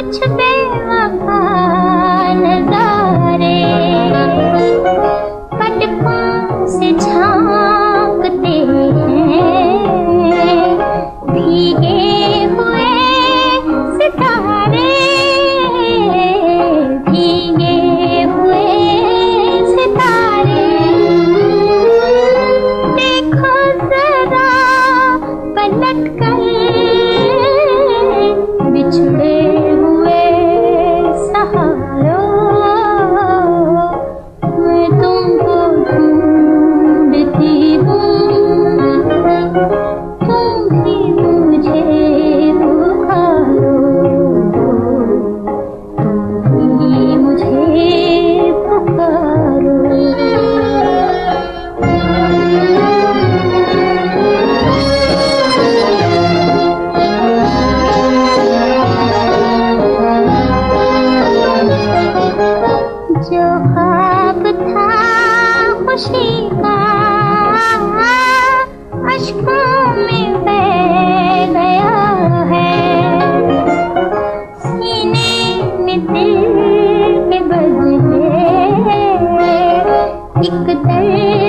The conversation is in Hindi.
कुछ बेवफा एक तरह